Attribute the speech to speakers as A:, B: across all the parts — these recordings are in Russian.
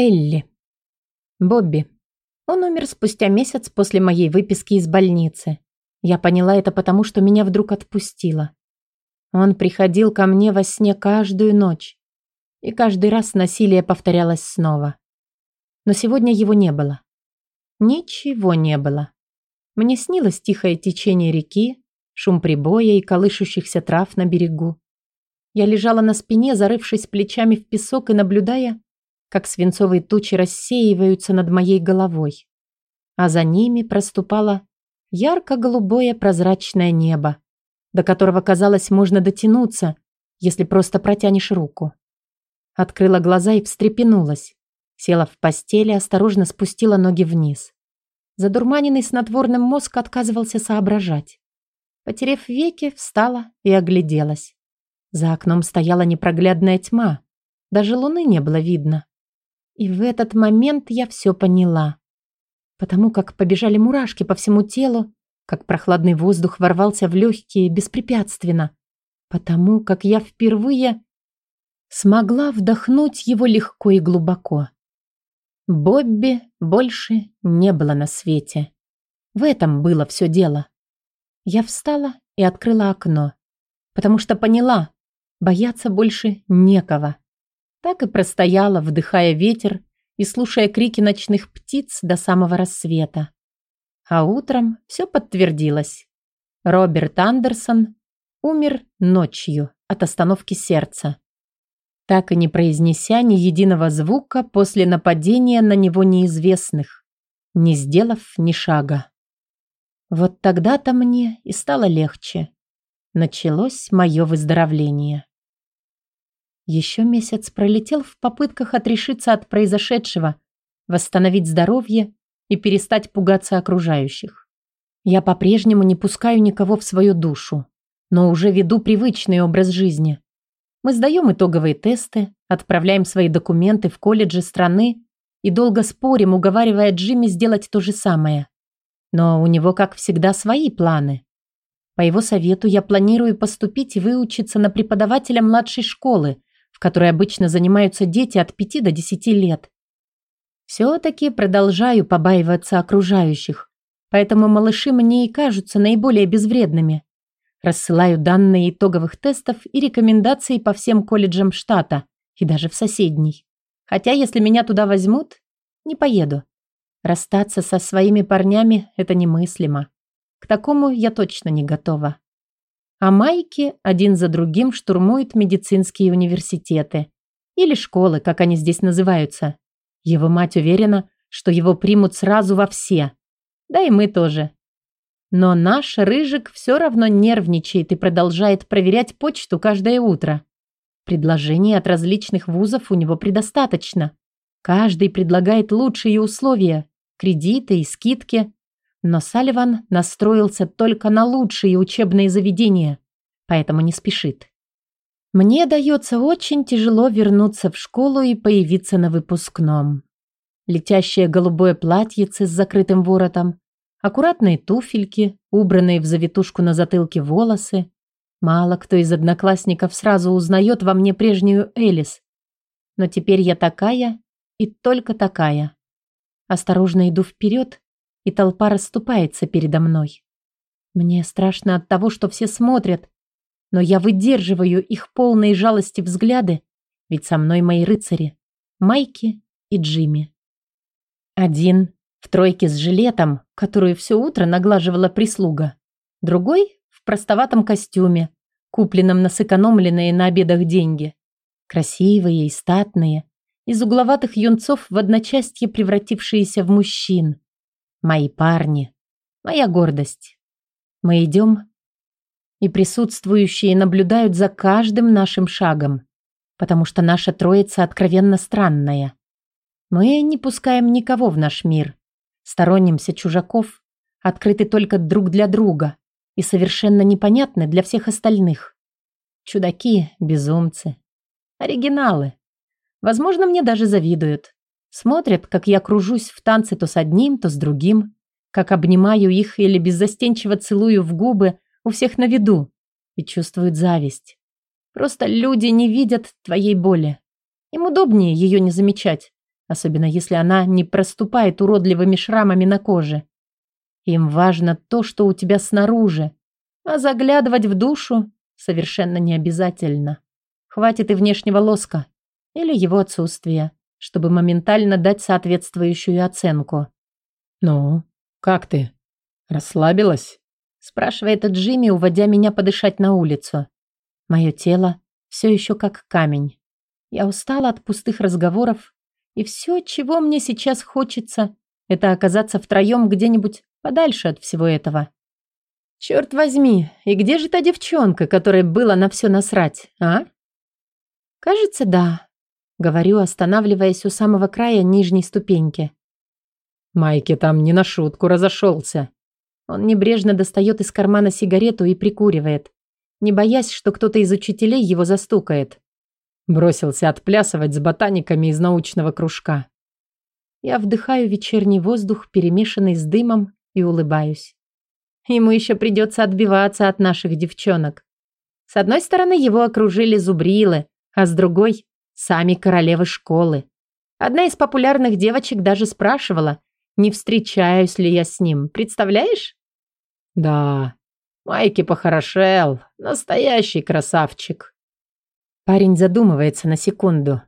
A: Элли. Бобби. Он умер спустя месяц после моей выписки из больницы. Я поняла это потому, что меня вдруг отпустило. Он приходил ко мне во сне каждую ночь. И каждый раз насилие повторялось снова. Но сегодня его не было. Ничего не было. Мне снилось тихое течение реки, шум прибоя и колышущихся трав на берегу. Я лежала на спине, зарывшись плечами в песок и наблюдая, как свинцовые тучи рассеиваются над моей головой. А за ними проступало ярко-голубое прозрачное небо, до которого, казалось, можно дотянуться, если просто протянешь руку. Открыла глаза и встрепенулась. Села в постели, осторожно спустила ноги вниз. Задурманенный снотворным мозг отказывался соображать. Потерев веки, встала и огляделась. За окном стояла непроглядная тьма. Даже луны не было видно. И в этот момент я все поняла. Потому как побежали мурашки по всему телу, как прохладный воздух ворвался в легкие беспрепятственно. Потому как я впервые смогла вдохнуть его легко и глубоко. Бобби больше не было на свете. В этом было все дело. Я встала и открыла окно, потому что поняла, бояться больше некого. Так и простояла, вдыхая ветер и слушая крики ночных птиц до самого рассвета. А утром все подтвердилось. Роберт Андерсон умер ночью от остановки сердца. Так и не произнеся ни единого звука после нападения на него неизвестных, не сделав ни шага. Вот тогда-то мне и стало легче. Началось мое выздоровление. Еще месяц пролетел в попытках отрешиться от произошедшего, восстановить здоровье и перестать пугаться окружающих. Я по-прежнему не пускаю никого в свою душу, но уже веду привычный образ жизни. Мы сдаем итоговые тесты, отправляем свои документы в колледжи страны и долго спорим, уговаривая Джимми сделать то же самое. Но у него, как всегда, свои планы. По его совету я планирую поступить и выучиться на преподавателя младшей школы, в которой обычно занимаются дети от 5 до 10 лет. Все-таки продолжаю побаиваться окружающих, поэтому малыши мне и кажутся наиболее безвредными. Рассылаю данные итоговых тестов и рекомендации по всем колледжам штата и даже в соседний. Хотя, если меня туда возьмут, не поеду. Расстаться со своими парнями – это немыслимо. К такому я точно не готова. А майки один за другим штурмуют медицинские университеты. Или школы, как они здесь называются. Его мать уверена, что его примут сразу во все. Да и мы тоже. Но наш Рыжик все равно нервничает и продолжает проверять почту каждое утро. Предложений от различных вузов у него предостаточно. Каждый предлагает лучшие условия, кредиты и скидки. Но Салливан настроился только на лучшие учебные заведения, поэтому не спешит. Мне дается очень тяжело вернуться в школу и появиться на выпускном. Летящее голубое платьице с закрытым воротом, аккуратные туфельки, убранные в завитушку на затылке волосы. Мало кто из одноклассников сразу узнает во мне прежнюю Элис. Но теперь я такая и только такая. Осторожно иду вперед, и толпа расступается передо мной. Мне страшно от того, что все смотрят, но я выдерживаю их полные жалости взгляды, ведь со мной мои рыцари, Майки и Джимми. Один в тройке с жилетом, которую все утро наглаживала прислуга. Другой в простоватом костюме, купленном на сэкономленные на обедах деньги. Красивые и статные, из угловатых юнцов в одночасье превратившиеся в мужчин. Мои парни. Моя гордость. Мы идем, и присутствующие наблюдают за каждым нашим шагом, потому что наша троица откровенно странная. Мы не пускаем никого в наш мир, сторонимся чужаков, открыты только друг для друга и совершенно непонятны для всех остальных. Чудаки, безумцы, оригиналы. Возможно, мне даже завидуют. Смотрят, как я кружусь в танце то с одним, то с другим, как обнимаю их или беззастенчиво целую в губы у всех на виду и чувствуют зависть. Просто люди не видят твоей боли. Им удобнее ее не замечать, особенно если она не проступает уродливыми шрамами на коже. Им важно то, что у тебя снаружи, а заглядывать в душу совершенно не обязательно. Хватит и внешнего лоска или его отсутствия, чтобы моментально дать соответствующую оценку.
B: «Ну, как ты? Расслабилась?»
A: спрашивает Джимми, уводя меня подышать на улицу. Мое тело все еще как камень. Я устала от пустых разговоров, и все, чего мне сейчас хочется, это оказаться втроем где-нибудь подальше от всего этого. Черт возьми, и где же та девчонка, которой было на все насрать, а? Кажется, да. Говорю, останавливаясь у самого края нижней ступеньки.
B: Майки там не на шутку разошелся.
A: Он небрежно достает из кармана сигарету и прикуривает, не боясь, что кто-то из учителей его застукает.
B: Бросился отплясывать с ботаниками из научного кружка.
A: Я вдыхаю вечерний воздух, перемешанный с дымом, и улыбаюсь. Ему еще придется отбиваться от наших девчонок. С одной стороны, его окружили зубрилы, а с другой – сами королевы школы. Одна из популярных девочек даже спрашивала, не встречаюсь ли я с ним, представляешь?
B: Да, Майки похорошел, настоящий красавчик.
A: Парень задумывается на секунду.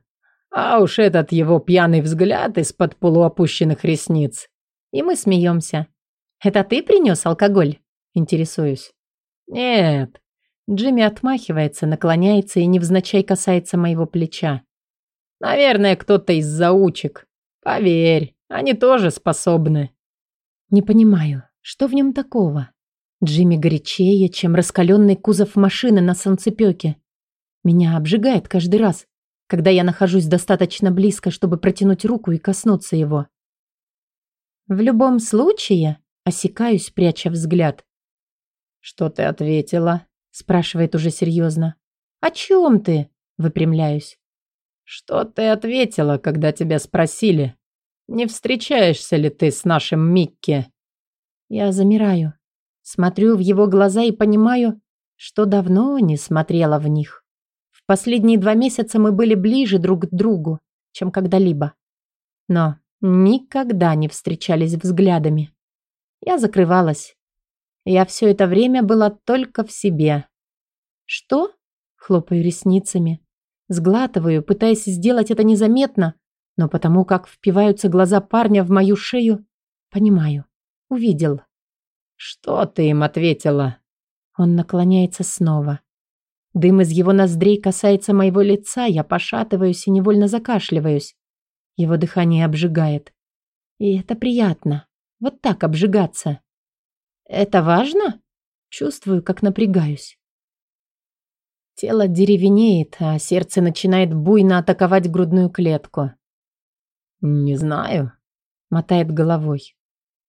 B: А уж этот его пьяный взгляд из-под полуопущенных ресниц.
A: И мы смеемся. «Это ты принес алкоголь?» Интересуюсь.
B: «Нет».
A: Джимми отмахивается, наклоняется и невзначай касается моего плеча.
B: «Наверное, кто-то из заучек. Поверь, они тоже способны».
A: «Не понимаю, что в нем такого?» Джимми горячее, чем раскаленный кузов машины на солнцепёке. Меня обжигает каждый раз, когда я нахожусь достаточно близко, чтобы протянуть руку и коснуться его. В любом случае, осекаюсь, пряча взгляд.
B: «Что ты ответила?»
A: Спрашивает уже серьезно. «О чем ты?» выпрямляюсь.
B: «Что ты ответила, когда тебя спросили? Не встречаешься ли ты с нашим Микки?»
A: Я замираю. Смотрю в его глаза и понимаю, что давно не смотрела в них. В последние два месяца мы были ближе друг к другу, чем когда-либо. Но никогда не встречались взглядами. Я закрывалась. Я все это время была только в себе. «Что?» — хлопаю ресницами. Сглатываю, пытаясь сделать это незаметно, но потому как впиваются глаза парня в мою шею, понимаю. Увидел.
B: «Что ты им ответила?»
A: Он наклоняется снова. Дым из его ноздрей касается моего лица, я пошатываюсь и невольно закашливаюсь. Его дыхание обжигает. И это приятно. Вот так обжигаться. Это важно? Чувствую, как напрягаюсь. Тело деревенеет, а сердце начинает буйно атаковать грудную клетку.
B: «Не знаю», —
A: мотает головой.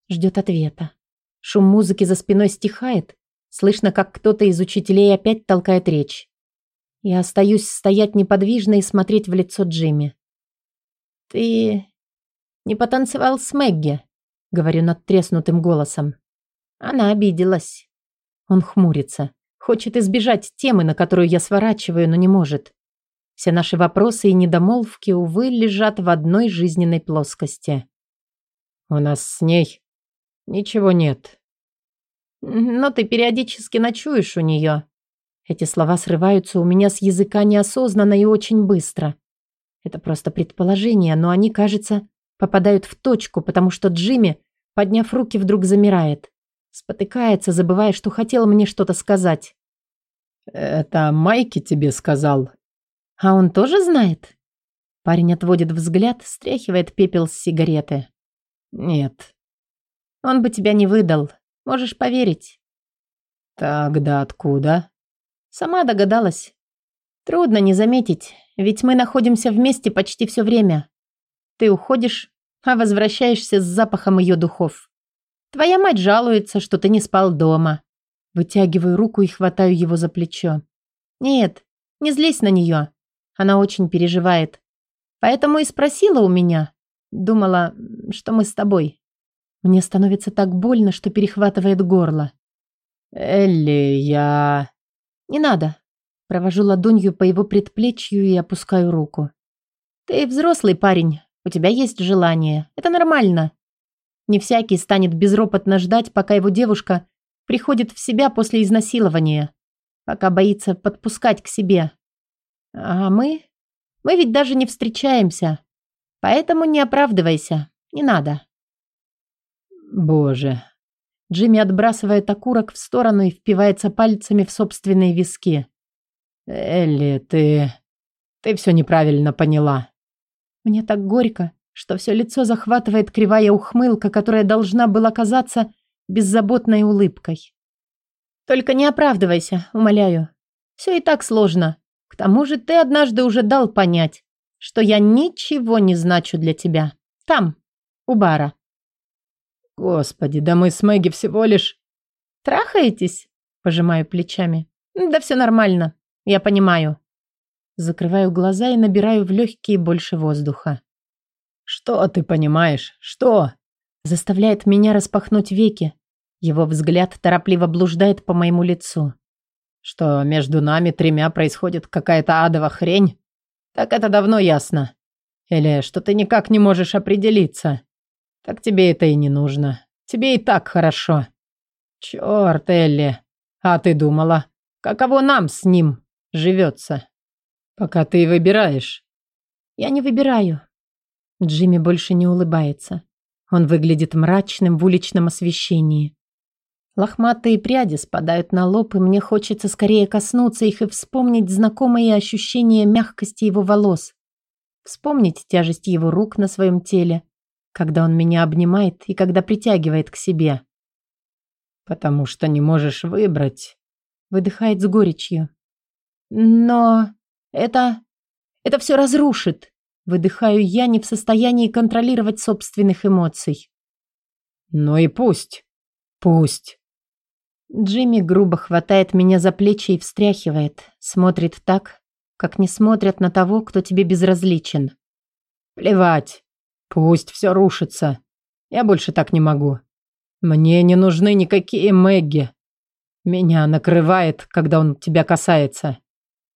A: Ждет ответа. Шум музыки за спиной стихает. Слышно, как кто-то из учителей опять толкает речь. Я остаюсь стоять неподвижно и смотреть в лицо Джимми. «Ты не потанцевал с Мэгги?» — говорю надтреснутым голосом. Она обиделась. Он хмурится. Хочет избежать темы, на которую я сворачиваю, но не может. Все наши вопросы и недомолвки, увы, лежат в одной жизненной плоскости.
B: «У нас с ней Ничего нет.
A: Но ты периодически ночуешь у нее. Эти слова срываются у меня с языка неосознанно и очень быстро. Это просто предположение, но они, кажется, попадают в точку, потому что Джимми, подняв руки, вдруг замирает. Спотыкается, забывая, что хотел мне что-то сказать.
B: «Это Майки тебе сказал?»
A: «А он тоже знает?» Парень отводит взгляд, стряхивает пепел с сигареты.
B: «Нет,
A: он бы тебя не выдал. Можешь поверить.
B: Тогда откуда?
A: Сама догадалась. Трудно не заметить, ведь мы находимся вместе почти все время. Ты уходишь, а возвращаешься с запахом ее духов. Твоя мать жалуется, что ты не спал дома. Вытягиваю руку и хватаю его за плечо. Нет, не злись на нее. Она очень переживает. Поэтому и спросила у меня. Думала, что мы с тобой. Мне становится так больно, что перехватывает горло.
B: «Элли, я...»
A: «Не надо». Провожу ладонью по его предплечью и опускаю руку. «Ты взрослый парень, У тебя есть желание. Это нормально. Не всякий станет безропотно ждать, пока его девушка приходит в себя после изнасилования, пока боится подпускать к себе. А мы? Мы ведь даже не встречаемся. Поэтому не оправдывайся. Не надо.
B: Боже.
A: Джимми отбрасывает окурок в сторону и впивается пальцами в собственные виски.
B: Элли, ты... Ты все неправильно поняла.
A: Мне так горько, что все лицо захватывает кривая ухмылка, которая должна была казаться беззаботной улыбкой. Только не оправдывайся, умоляю. Все и так сложно. К тому же ты однажды уже дал понять, что я ничего не значу для тебя. Там, у бара.
B: Господи, да мы с Мэгги всего лишь...
A: Трахаетесь? Пожимаю плечами. Да все нормально, я понимаю. Закрываю глаза и набираю в легкие больше воздуха.
B: «Что ты понимаешь? Что?»
A: Заставляет меня распахнуть веки. Его взгляд торопливо блуждает по моему лицу.
B: «Что между нами тремя происходит какая-то адова хрень? Так это давно ясно. Или что ты никак не можешь определиться? Так тебе это и не нужно. Тебе и так хорошо. Черт, Элли. А ты думала, каково нам с ним живется?» Пока ты выбираешь.
A: Я не выбираю. Джимми больше не улыбается. Он выглядит мрачным в уличном освещении. Лохматые пряди спадают на лоб, и мне хочется скорее коснуться их и вспомнить знакомые ощущения мягкости его волос. Вспомнить тяжесть его рук на своем теле, когда он меня обнимает и когда притягивает к себе.
B: «Потому что не можешь выбрать», —
A: выдыхает с горечью. «Но...» Это... это все разрушит. Выдыхаю я, не в состоянии контролировать собственных эмоций.
B: Ну и пусть. Пусть.
A: Джимми грубо хватает меня за плечи и встряхивает. Смотрит так, как не смотрят на того, кто тебе безразличен.
B: Плевать. Пусть все рушится. Я больше так не могу. Мне не нужны никакие Мэгги. Меня накрывает, когда он тебя касается.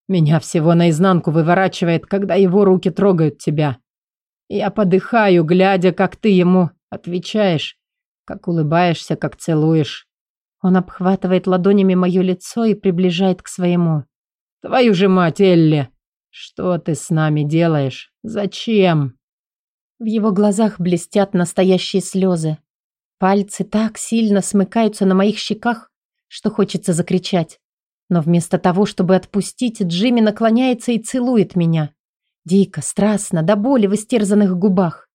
B: Меня всего наизнанку выворачивает, когда его руки трогают тебя. Я подыхаю, глядя, как ты ему отвечаешь, как улыбаешься, как целуешь.
A: Он обхватывает ладонями мое лицо и приближает к своему.
B: Твою же мать, Элли! Что ты с нами делаешь? Зачем?
A: В его глазах блестят настоящие слезы. Пальцы так сильно смыкаются на моих щеках, что хочется закричать. Но вместо того, чтобы отпустить, Джимми наклоняется и целует меня. Дико, страстно, до боли в истерзанных губах.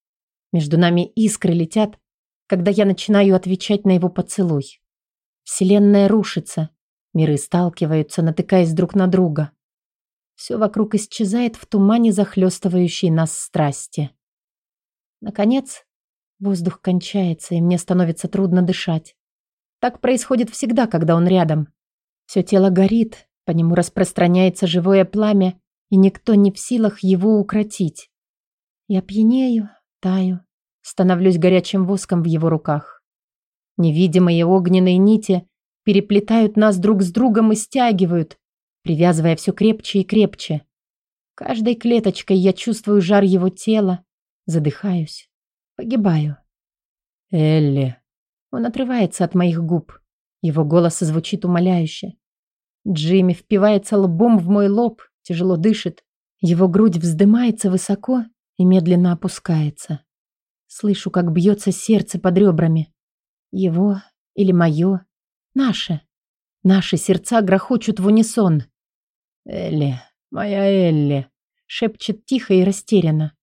A: Между нами искры летят, когда я начинаю отвечать на его поцелуй. Вселенная рушится, миры сталкиваются, натыкаясь друг на друга. Все вокруг исчезает в тумане, захлестывающей нас страсти. Наконец, воздух кончается, и мне становится трудно дышать. Так происходит всегда, когда он рядом. Все тело горит, по нему распространяется живое пламя, и никто не в силах его укротить. Я пьянею, таю, становлюсь горячим воском в его руках. Невидимые огненные нити переплетают нас друг с другом и стягивают, привязывая все крепче и крепче. Каждой клеточкой я чувствую жар его тела, задыхаюсь, погибаю.
B: Элли.
A: Он отрывается от моих губ. Его голос звучит умоляюще. Джимми впивается лбом в мой лоб, тяжело дышит. Его грудь вздымается высоко и медленно опускается. Слышу, как бьется сердце под ребрами. Его или мое? Наше. Наши сердца грохочут в унисон.
B: «Элли, моя Элли», —
A: шепчет тихо и растерянно.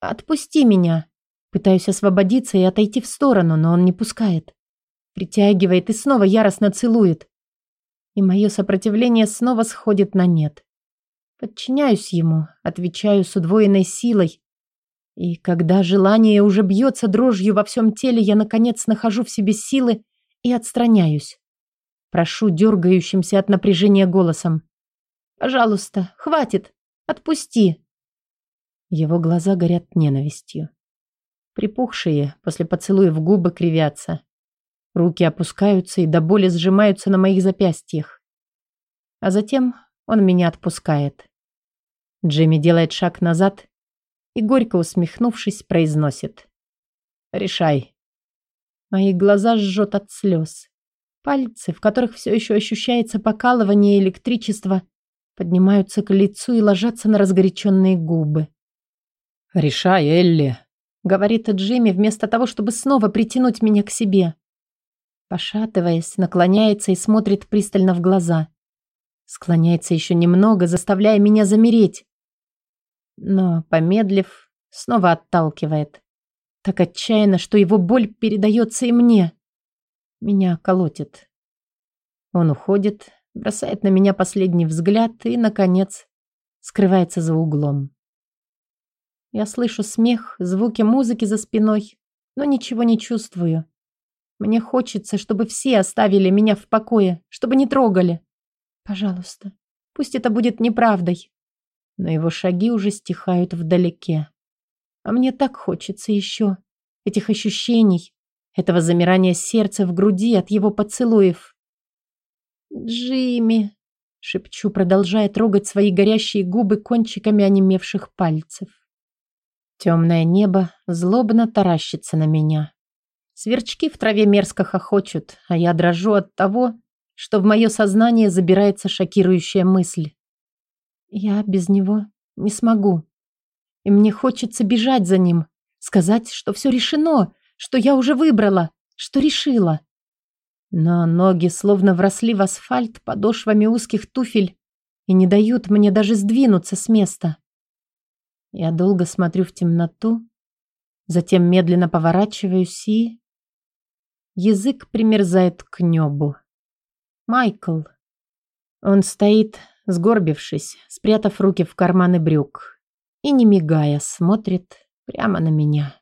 A: «Отпусти меня». Пытаюсь освободиться и отойти в сторону, но он не пускает. Притягивает и снова яростно целует и мое сопротивление снова сходит на нет. Подчиняюсь ему, отвечаю с удвоенной силой. И когда желание уже бьется дрожью во всем теле, я, наконец, нахожу в себе силы и отстраняюсь. Прошу дергающимся от напряжения голосом. «Пожалуйста, хватит! Отпусти!» Его глаза горят ненавистью. Припухшие после поцелуев губы кривятся. Руки опускаются и до боли сжимаются на моих запястьях. А затем он меня отпускает. Джимми делает шаг назад и, горько усмехнувшись, произносит. «Решай». Мои глаза жжет от слез. Пальцы, в которых все еще ощущается покалывание электричества, поднимаются к лицу и ложатся на разгоряченные губы.
B: «Решай, Элли», —
A: говорит Джимми, вместо того, чтобы снова притянуть меня к себе. Пошатываясь, наклоняется и смотрит пристально в глаза. Склоняется еще немного, заставляя меня замереть. Но, помедлив, снова отталкивает. Так отчаянно, что его боль передается и мне. Меня колотит. Он уходит, бросает на меня последний взгляд и, наконец, скрывается за углом. Я слышу смех, звуки музыки за спиной, но ничего не чувствую. Мне хочется, чтобы все оставили меня в покое, чтобы не трогали. Пожалуйста, пусть это будет неправдой. Но его шаги уже стихают вдалеке. А мне так хочется еще этих ощущений, этого замирания сердца в груди от его поцелуев. «Джимми!» — шепчу, продолжая трогать свои горящие губы кончиками онемевших пальцев. Темное небо злобно таращится на меня. Сверчки в траве мерзко хохочут, а я дрожу от того, что в мое сознание забирается шокирующая мысль. Я без него не смогу. И мне хочется бежать за ним, сказать, что все решено, что я уже выбрала, что решила. Но ноги словно вросли в асфальт подошвами узких туфель и не дают мне даже сдвинуться с места. Я долго смотрю в темноту, затем медленно поворачиваюсь и... Язык примерзает к небу. Майкл. Он стоит, сгорбившись, спрятав руки в карманы брюк и, не мигая, смотрит прямо на меня.